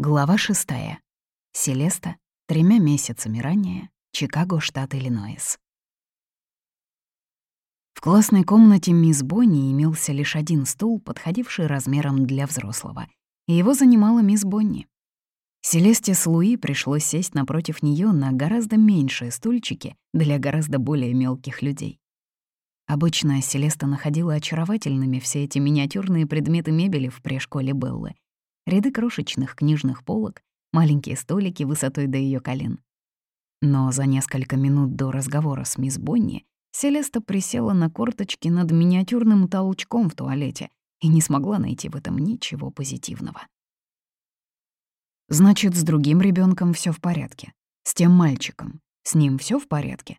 Глава шестая. Селеста. Тремя месяцами ранее. Чикаго, штат Иллинойс. В классной комнате мисс Бонни имелся лишь один стул, подходивший размером для взрослого, и его занимала мисс Бонни. Селесте с Луи пришлось сесть напротив нее на гораздо меньшие стульчики для гораздо более мелких людей. Обычно Селеста находила очаровательными все эти миниатюрные предметы мебели в прешколе Беллы — ряды крошечных книжных полок, маленькие столики высотой до ее колен. Но за несколько минут до разговора с мисс Бонни Селеста присела на корточки над миниатюрным толчком в туалете и не смогла найти в этом ничего позитивного. Значит, с другим ребенком все в порядке. С тем мальчиком. С ним все в порядке.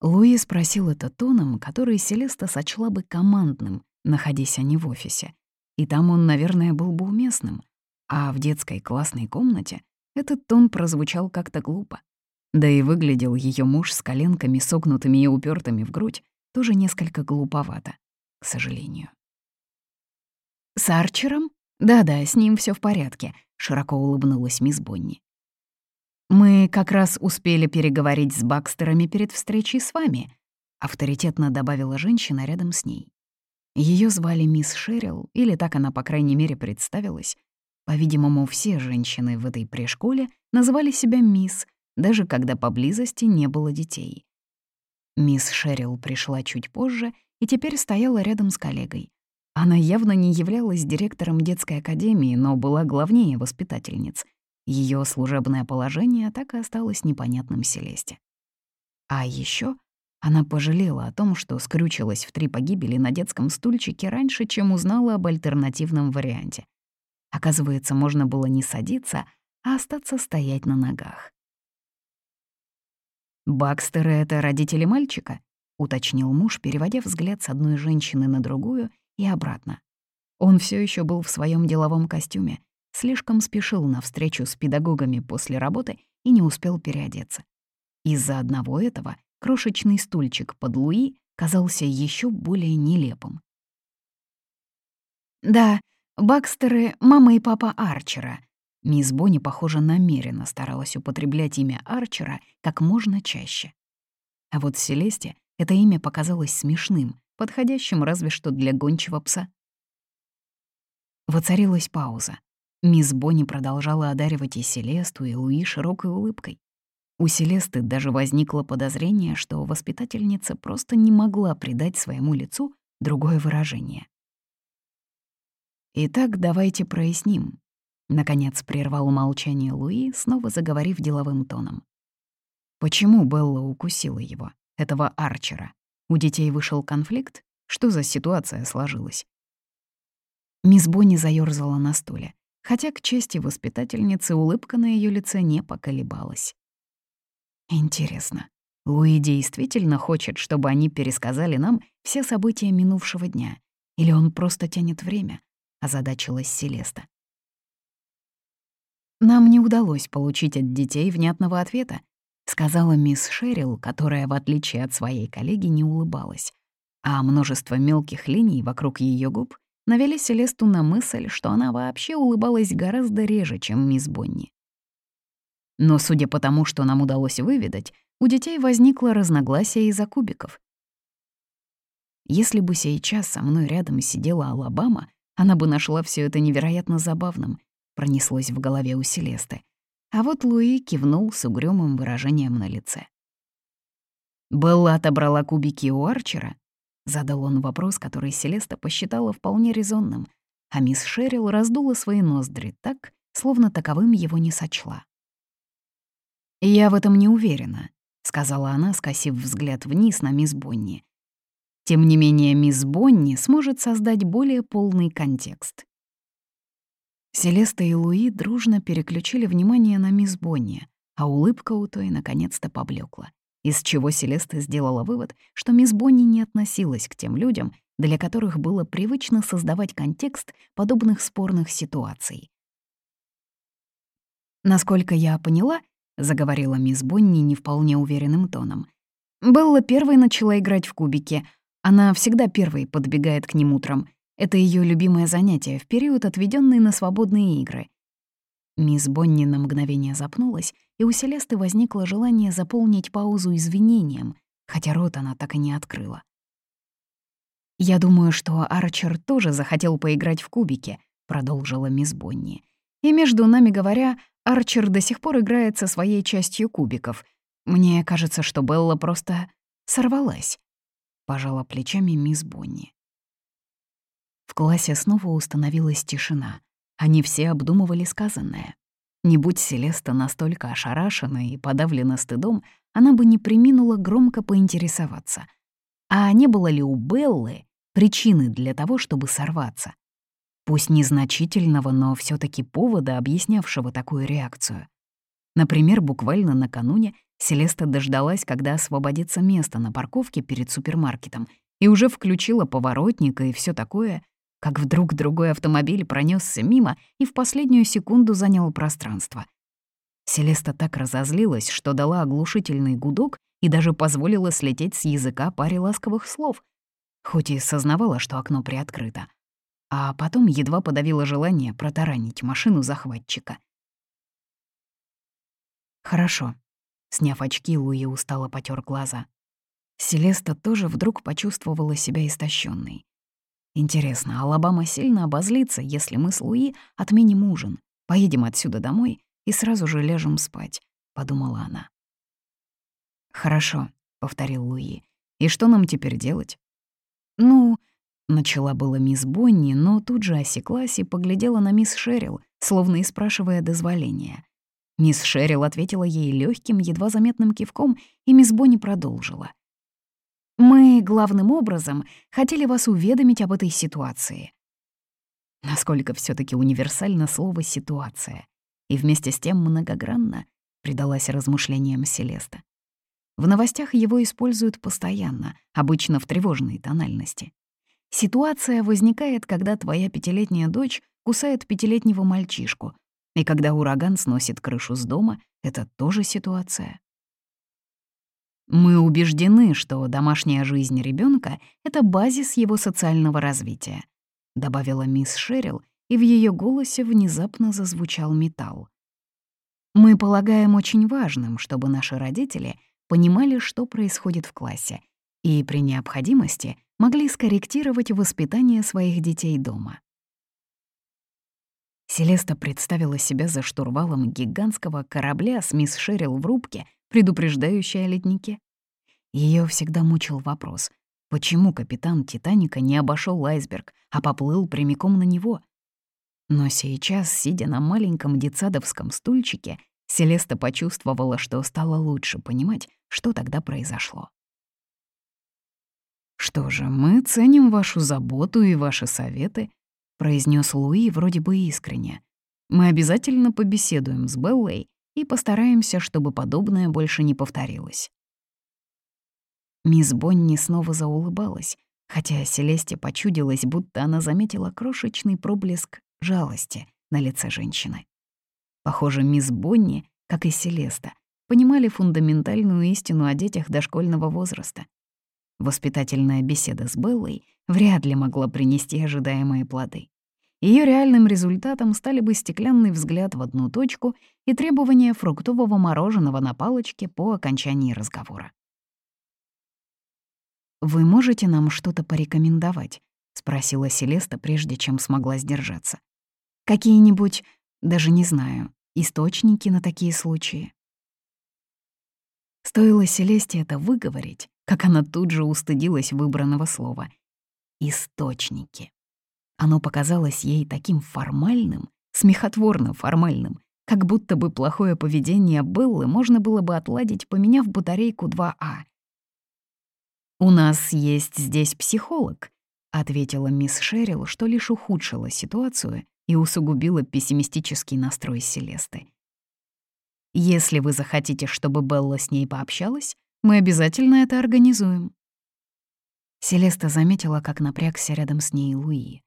Луи спросил это тоном, который Селеста сочла бы командным, находясь они в офисе, и там он, наверное, был бы уместным. А в детской классной комнате этот тон прозвучал как-то глупо. Да и выглядел ее муж с коленками, согнутыми и упертыми в грудь, тоже несколько глуповато, к сожалению. «С Арчером? Да-да, с ним все в порядке», — широко улыбнулась мисс Бонни. «Мы как раз успели переговорить с Бакстерами перед встречей с вами», — авторитетно добавила женщина рядом с ней. Ее звали мисс Шерил, или так она, по крайней мере, представилась. По-видимому, все женщины в этой прешколе называли себя мисс, даже когда поблизости не было детей. Мисс Шерил пришла чуть позже и теперь стояла рядом с коллегой. Она явно не являлась директором детской академии, но была главнее воспитательниц. Ее служебное положение так и осталось непонятным Селесте. А еще она пожалела о том, что скрючилась в три погибели на детском стульчике раньше, чем узнала об альтернативном варианте. Оказывается, можно было не садиться, а остаться стоять на ногах. «Бакстеры — это родители мальчика?» — уточнил муж, переводя взгляд с одной женщины на другую и обратно. Он все еще был в своем деловом костюме, слишком спешил на встречу с педагогами после работы и не успел переодеться. Из-за одного этого крошечный стульчик под Луи казался еще более нелепым. «Да, Бакстеры — мама и папа Арчера». Мисс Бонни, похоже, намеренно старалась употреблять имя Арчера как можно чаще. А вот Селесте это имя показалось смешным, подходящим разве что для гончего пса. Воцарилась пауза. Мисс Бонни продолжала одаривать и Селесту, и Луи широкой улыбкой. У Селесты даже возникло подозрение, что воспитательница просто не могла придать своему лицу другое выражение. «Итак, давайте проясним», — наконец прервал молчание Луи, снова заговорив деловым тоном. «Почему Белла укусила его, этого Арчера? У детей вышел конфликт? Что за ситуация сложилась?» Мисс Бонни заёрзала на стуле, хотя, к чести воспитательницы, улыбка на ее лице не поколебалась. Интересно, Луи действительно хочет, чтобы они пересказали нам все события минувшего дня? Или он просто тянет время? Озадачилась Селеста. «Нам не удалось получить от детей внятного ответа», сказала мисс Шерил, которая, в отличие от своей коллеги, не улыбалась. А множество мелких линий вокруг ее губ навели Селесту на мысль, что она вообще улыбалась гораздо реже, чем мисс Бонни. Но судя по тому, что нам удалось выведать, у детей возникло разногласие из-за кубиков. Если бы сейчас со мной рядом сидела Алабама, она бы нашла все это невероятно забавным, пронеслось в голове у Селесты. А вот Луи кивнул с угрюмым выражением на лице. «Белла отобрала кубики у Арчера?» Задал он вопрос, который Селеста посчитала вполне резонным, а мисс Шерил раздула свои ноздри так, словно таковым его не сочла. «Я в этом не уверена», — сказала она, скосив взгляд вниз на мисс Бонни. Тем не менее, мисс Бонни сможет создать более полный контекст. Селеста и Луи дружно переключили внимание на мисс Бонни, а улыбка у той наконец-то поблекла, из чего Селеста сделала вывод, что мисс Бонни не относилась к тем людям, для которых было привычно создавать контекст подобных спорных ситуаций. Насколько я поняла, заговорила мисс Бонни не вполне уверенным тоном. Белла первой начала играть в кубики. Она всегда первой подбегает к ним утром. Это ее любимое занятие в период, отведенный на свободные игры. Мисс Бонни на мгновение запнулась, и у Селесты возникло желание заполнить паузу извинением, хотя рот она так и не открыла. «Я думаю, что Арчер тоже захотел поиграть в кубики», — продолжила мисс Бонни. «И между нами говоря, Арчер до сих пор играет со своей частью кубиков. Мне кажется, что Белла просто сорвалась», — пожала плечами мисс Бонни. В классе снова установилась тишина. Они все обдумывали сказанное. Не будь Селеста настолько ошарашена и подавлена стыдом, она бы не приминула громко поинтересоваться. А не было ли у Беллы причины для того, чтобы сорваться? Пусть незначительного, но все таки повода, объяснявшего такую реакцию. Например, буквально накануне Селеста дождалась, когда освободится место на парковке перед супермаркетом, и уже включила поворотник и все такое, как вдруг другой автомобиль пронесся мимо и в последнюю секунду занял пространство. Селеста так разозлилась, что дала оглушительный гудок и даже позволила слететь с языка паре ласковых слов, хоть и сознавала, что окно приоткрыто. А потом едва подавила желание протаранить машину захватчика. «Хорошо», — сняв очки, Луи устало потер глаза. Селеста тоже вдруг почувствовала себя истощенной. Интересно, Алабама сильно обозлится, если мы с Луи отменим ужин, поедем отсюда домой и сразу же ляжем спать, — подумала она. «Хорошо», — повторил Луи. «И что нам теперь делать?» «Ну...» — начала была мисс Бонни, но тут же осеклась и поглядела на мисс Шерил, словно и спрашивая дозволения. Мисс Шерил ответила ей легким, едва заметным кивком, и мисс Бонни продолжила. Мы, главным образом, хотели вас уведомить об этой ситуации. Насколько все таки универсально слово «ситуация» и вместе с тем многогранно предалась размышлениям Селеста. В новостях его используют постоянно, обычно в тревожной тональности. Ситуация возникает, когда твоя пятилетняя дочь кусает пятилетнего мальчишку, и когда ураган сносит крышу с дома, это тоже ситуация. Мы убеждены, что домашняя жизнь ребенка — это базис его социального развития», — добавила мисс Шерил, и в ее голосе внезапно зазвучал металл. «Мы полагаем очень важным, чтобы наши родители понимали, что происходит в классе, и при необходимости могли скорректировать воспитание своих детей дома». Селеста представила себя за штурвалом гигантского корабля с мисс Шерил в рубке, предупреждающей о леднике. Ее всегда мучил вопрос, почему капитан «Титаника» не обошел айсберг, а поплыл прямиком на него? Но сейчас, сидя на маленьком детсадовском стульчике, Селеста почувствовала, что стало лучше понимать, что тогда произошло. «Что же, мы ценим вашу заботу и ваши советы», произнес Луи вроде бы искренне. «Мы обязательно побеседуем с Беллой и постараемся, чтобы подобное больше не повторилось». Мисс Бонни снова заулыбалась, хотя Селесте почудилось, будто она заметила крошечный проблеск жалости на лице женщины. Похоже, мисс Бонни, как и Селеста, понимали фундаментальную истину о детях дошкольного возраста. Воспитательная беседа с Беллой вряд ли могла принести ожидаемые плоды. Ее реальным результатом стали бы стеклянный взгляд в одну точку и требование фруктового мороженого на палочке по окончании разговора. «Вы можете нам что-то порекомендовать?» — спросила Селеста, прежде чем смогла сдержаться. «Какие-нибудь, даже не знаю, источники на такие случаи?» Стоило Селесте это выговорить, как она тут же устыдилась выбранного слова. «Источники». Оно показалось ей таким формальным, смехотворно формальным, как будто бы плохое поведение Беллы можно было бы отладить, поменяв батарейку 2А. «У нас есть здесь психолог», — ответила мисс Шерил, что лишь ухудшила ситуацию и усугубила пессимистический настрой Селесты. «Если вы захотите, чтобы Белла с ней пообщалась, мы обязательно это организуем». Селеста заметила, как напрягся рядом с ней Луи.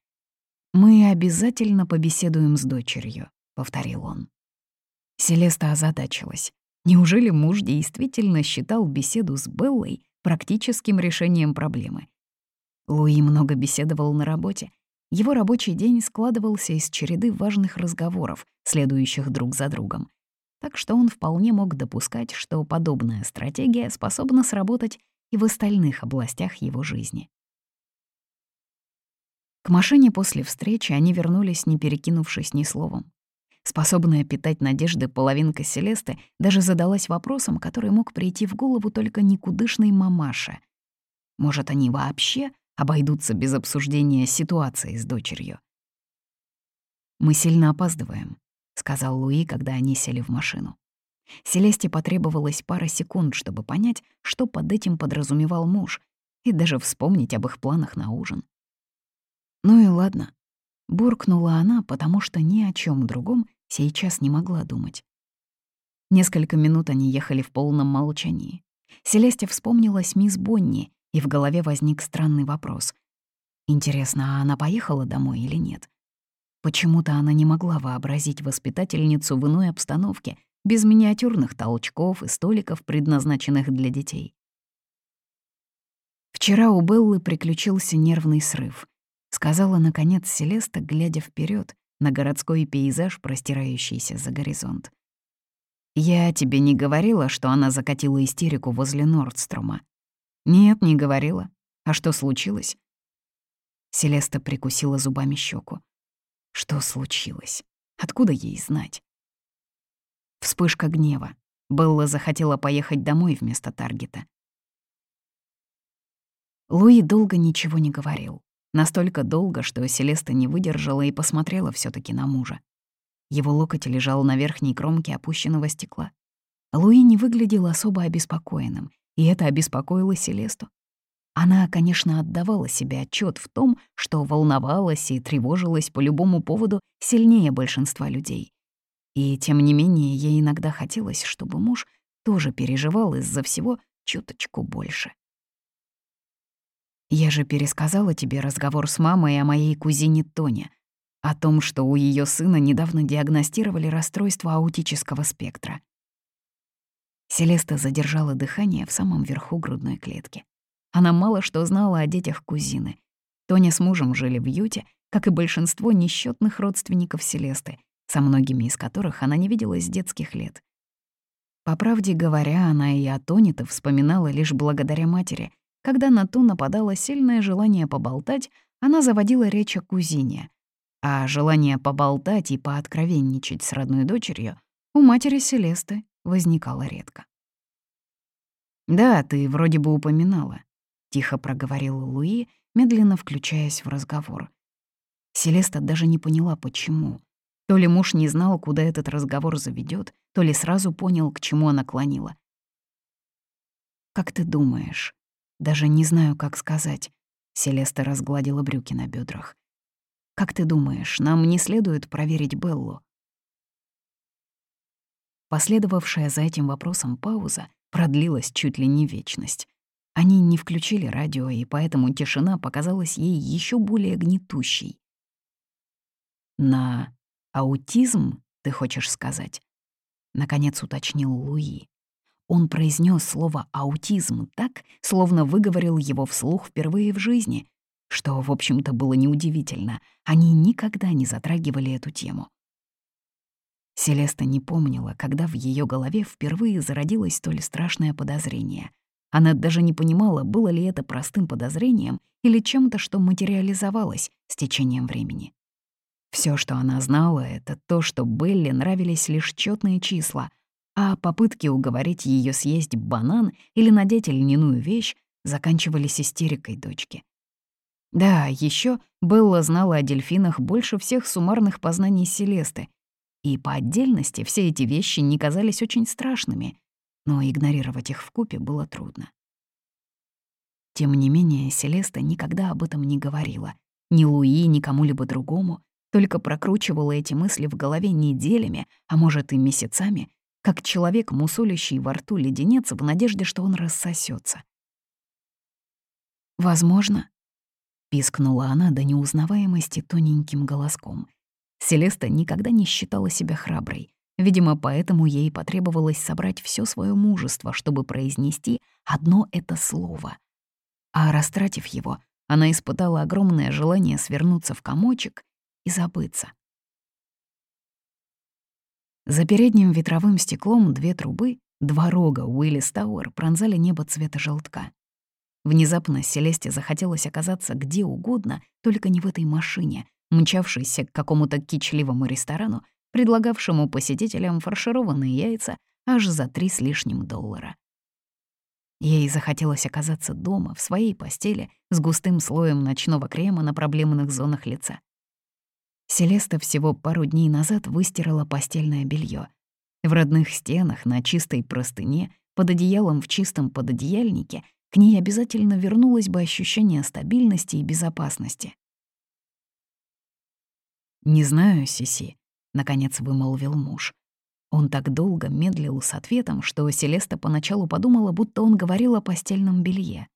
«Мы обязательно побеседуем с дочерью», — повторил он. Селеста озадачилась. Неужели муж действительно считал беседу с Беллой практическим решением проблемы? Луи много беседовал на работе. его рабочий день складывался из череды важных разговоров, следующих друг за другом. Так что он вполне мог допускать, что подобная стратегия способна сработать и в остальных областях его жизни. К машине после встречи они вернулись, не перекинувшись ни словом. Способная питать надежды половинка Селесты даже задалась вопросом, который мог прийти в голову только никудышной мамаше. Может, они вообще обойдутся без обсуждения ситуации с дочерью? «Мы сильно опаздываем», — сказал Луи, когда они сели в машину. Селесте потребовалось пара секунд, чтобы понять, что под этим подразумевал муж, и даже вспомнить об их планах на ужин. «Ну и ладно», — буркнула она, потому что ни о чем другом сейчас не могла думать. Несколько минут они ехали в полном молчании. Селесте вспомнилась мисс Бонни, и в голове возник странный вопрос. Интересно, а она поехала домой или нет? Почему-то она не могла вообразить воспитательницу в иной обстановке, без миниатюрных толчков и столиков, предназначенных для детей. Вчера у Беллы приключился нервный срыв сказала, наконец, Селеста, глядя вперед на городской пейзаж, простирающийся за горизонт. «Я тебе не говорила, что она закатила истерику возле Нордстрома?» «Нет, не говорила. А что случилось?» Селеста прикусила зубами щеку. Что случилось? Откуда ей знать? Вспышка гнева. Белла захотела поехать домой вместо Таргета. Луи долго ничего не говорил. Настолько долго, что Селеста не выдержала и посмотрела все таки на мужа. Его локоть лежал на верхней кромке опущенного стекла. Луи не выглядел особо обеспокоенным, и это обеспокоило Селесту. Она, конечно, отдавала себе отчет в том, что волновалась и тревожилась по любому поводу сильнее большинства людей. И тем не менее, ей иногда хотелось, чтобы муж тоже переживал из-за всего чуточку больше. Я же пересказала тебе разговор с мамой о моей кузине Тоне, о том, что у ее сына недавно диагностировали расстройство аутического спектра. Селеста задержала дыхание в самом верху грудной клетки. Она мало что знала о детях кузины. Тоня с мужем жили в Юте, как и большинство несчетных родственников Селесты, со многими из которых она не виделась с детских лет. По правде говоря, она и о Тоне-то вспоминала лишь благодаря матери — когда на ту нападало сильное желание поболтать, она заводила речь о кузине. А желание поболтать и пооткровенничать с родной дочерью у матери Селесты возникало редко. «Да, ты вроде бы упоминала», — тихо проговорила Луи, медленно включаясь в разговор. Селеста даже не поняла, почему. То ли муж не знал, куда этот разговор заведет, то ли сразу понял, к чему она клонила. «Как ты думаешь, даже не знаю, как сказать. Селеста разгладила брюки на бедрах. «Как ты думаешь, нам не следует проверить Беллу?» Последовавшая за этим вопросом пауза продлилась чуть ли не вечность. Они не включили радио, и поэтому тишина показалась ей еще более гнетущей. «На аутизм, ты хочешь сказать?» — наконец уточнил Луи. Он произнес слово «аутизм» так, словно выговорил его вслух впервые в жизни, что, в общем-то, было неудивительно. Они никогда не затрагивали эту тему. Селеста не помнила, когда в ее голове впервые зародилось столь страшное подозрение. Она даже не понимала, было ли это простым подозрением или чем-то, что материализовалось с течением времени. Все, что она знала, это то, что Белли нравились лишь четные числа — а попытки уговорить ее съесть банан или надеть льняную вещь заканчивались истерикой дочки. Да, еще Белла знала о дельфинах больше всех суммарных познаний Селесты, и по отдельности все эти вещи не казались очень страшными, но игнорировать их в купе было трудно. Тем не менее, Селеста никогда об этом не говорила, ни Луи, ни кому-либо другому, только прокручивала эти мысли в голове неделями, а может и месяцами, как человек, мусолящий во рту леденец в надежде, что он рассосется. «Возможно», — пискнула она до неузнаваемости тоненьким голоском. Селеста никогда не считала себя храброй. Видимо, поэтому ей потребовалось собрать все свое мужество, чтобы произнести одно это слово. А растратив его, она испытала огромное желание свернуться в комочек и забыться. За передним ветровым стеклом две трубы, два рога Уиллис Тауэр пронзали небо цвета желтка. Внезапно Селесте захотелось оказаться где угодно, только не в этой машине, мчавшейся к какому-то кичливому ресторану, предлагавшему посетителям фаршированные яйца аж за три с лишним доллара. Ей захотелось оказаться дома, в своей постели, с густым слоем ночного крема на проблемных зонах лица. Селеста всего пару дней назад выстирала постельное белье. В родных стенах, на чистой простыне, под одеялом в чистом пододеяльнике к ней обязательно вернулось бы ощущение стабильности и безопасности. «Не знаю, Сиси», — наконец вымолвил муж. Он так долго медлил с ответом, что Селеста поначалу подумала, будто он говорил о постельном белье.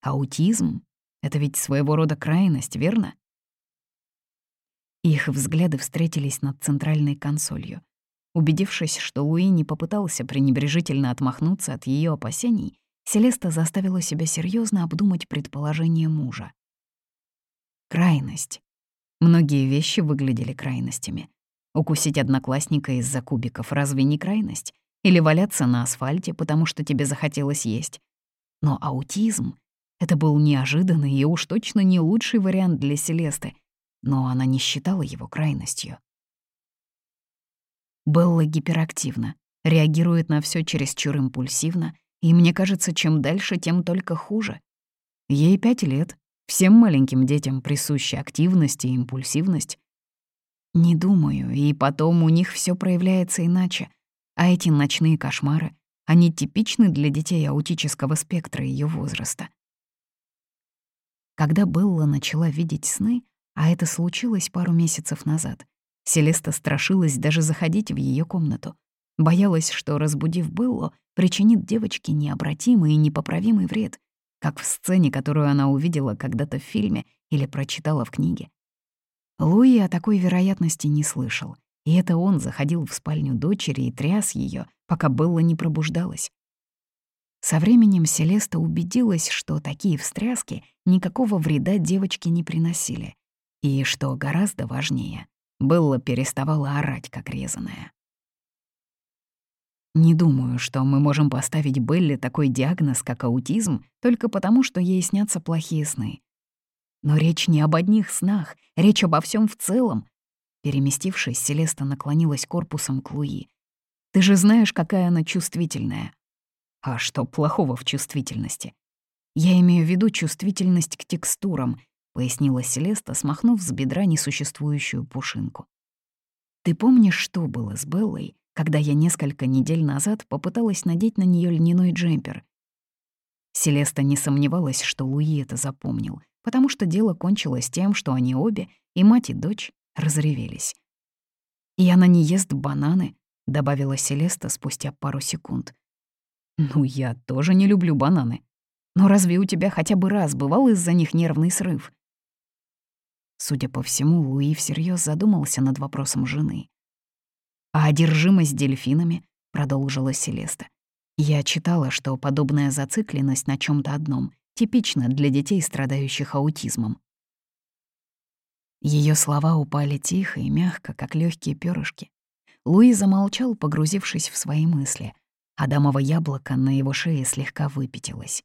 Аутизм — это ведь своего рода крайность, верно? Их взгляды встретились над центральной консолью. Убедившись, что Луи не попытался пренебрежительно отмахнуться от ее опасений, Селеста заставила себя серьезно обдумать предположение мужа. Крайность. Многие вещи выглядели крайностями. Укусить одноклассника из-за кубиков разве не крайность? Или валяться на асфальте, потому что тебе захотелось есть? Но аутизм — это был неожиданный и уж точно не лучший вариант для Селесты, но она не считала его крайностью. Белла гиперактивна, реагирует на все чересчур импульсивно, и мне кажется, чем дальше, тем только хуже. Ей пять лет, всем маленьким детям присуща активность и импульсивность, не думаю, и потом у них все проявляется иначе. А эти ночные кошмары, они типичны для детей аутического спектра ее возраста. Когда Белла начала видеть сны, а это случилось пару месяцев назад, Селеста страшилась даже заходить в ее комнату. Боялась, что, разбудив Беллу, причинит девочке необратимый и непоправимый вред, как в сцене, которую она увидела когда-то в фильме или прочитала в книге. Луи о такой вероятности не слышал, и это он заходил в спальню дочери и тряс ее, пока Белла не пробуждалась. Со временем Селеста убедилась, что такие встряски никакого вреда девочке не приносили, и, что гораздо важнее, Белла переставала орать, как резаная. Не думаю, что мы можем поставить Белле такой диагноз, как аутизм, только потому, что ей снятся плохие сны. Но речь не об одних снах, речь обо всем в целом. Переместившись, Селеста наклонилась корпусом к Луи. «Ты же знаешь, какая она чувствительная». «А что плохого в чувствительности?» «Я имею в виду чувствительность к текстурам», — пояснила Селеста, смахнув с бедра несуществующую пушинку. «Ты помнишь, что было с Беллой, когда я несколько недель назад попыталась надеть на нее льняной джемпер?» Селеста не сомневалась, что Луи это запомнил, потому что дело кончилось тем, что они обе, и мать, и дочь, разревелись. «И она не ест бананы», — добавила Селеста спустя пару секунд. «Ну, я тоже не люблю бананы. Но разве у тебя хотя бы раз бывал из-за них нервный срыв?» Судя по всему, Луи всерьез задумался над вопросом жены. «А одержимость дельфинами?» — продолжила Селеста. «Я читала, что подобная зацикленность на чем то одном типично для детей, страдающих аутизмом. Ее слова упали тихо и мягко, как легкие перышки. Луи замолчал, погрузившись в свои мысли. Адамово яблоко на его шее слегка выпятилось.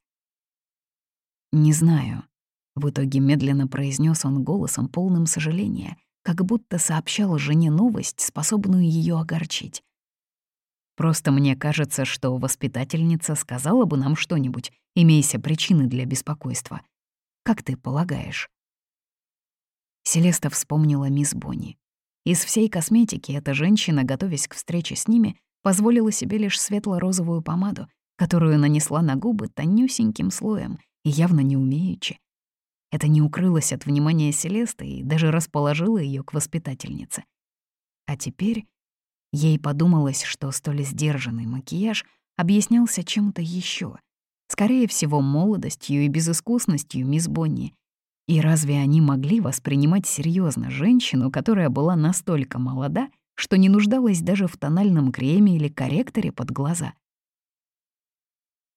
«Не знаю», — в итоге медленно произнес он голосом, полным сожаления, как будто сообщал жене новость, способную ее огорчить. Просто мне кажется, что воспитательница сказала бы нам что-нибудь, имейся причины для беспокойства. Как ты полагаешь?» Селеста вспомнила мисс Бонни. Из всей косметики эта женщина, готовясь к встрече с ними, позволила себе лишь светло-розовую помаду, которую нанесла на губы тонюсеньким слоем и явно не умеючи. Это не укрылось от внимания Селесты и даже расположило ее к воспитательнице. А теперь Ей подумалось, что столь сдержанный макияж объяснялся чем-то еще, скорее всего, молодостью и безыскусностью мисс Бонни. И разве они могли воспринимать серьезно женщину, которая была настолько молода, что не нуждалась даже в тональном креме или корректоре под глаза?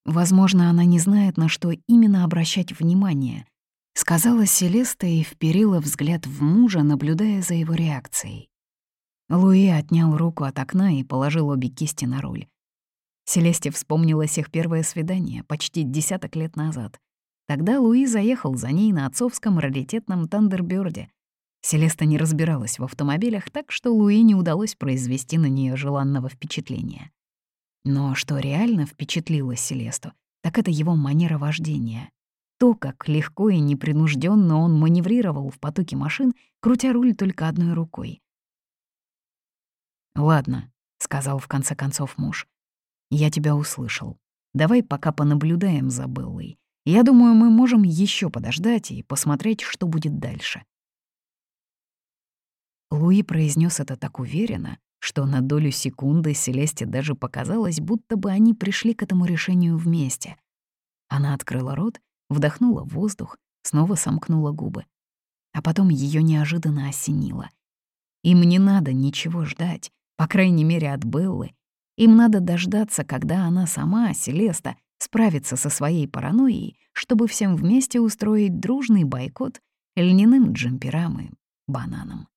Возможно, она не знает, на что именно обращать внимание, сказала Селеста и вперила взгляд в мужа, наблюдая за его реакцией. Луи отнял руку от окна и положил обе кисти на руль. Селесте вспомнилось их первое свидание почти десяток лет назад. Тогда Луи заехал за ней на отцовском раритетном Тандербёрде. Селеста не разбиралась в автомобилях, так что Луи не удалось произвести на нее желанного впечатления. Но что реально впечатлило Селесту, так это его манера вождения. То, как легко и непринужденно он маневрировал в потоке машин, крутя руль только одной рукой. «Ладно», — сказал в конце концов муж. «Я тебя услышал. Давай пока понаблюдаем за Беллой. Я думаю, мы можем еще подождать и посмотреть, что будет дальше». Луи произнес это так уверенно, что на долю секунды Селесте даже показалось, будто бы они пришли к этому решению вместе. Она открыла рот, вдохнула воздух, снова сомкнула губы. А потом ее неожиданно осенило. Им не надо ничего ждать, по крайней мере от Беллы. Им надо дождаться, когда она сама, Селеста, справится со своей паранойей, чтобы всем вместе устроить дружный бойкот льняным джемперам и бананам.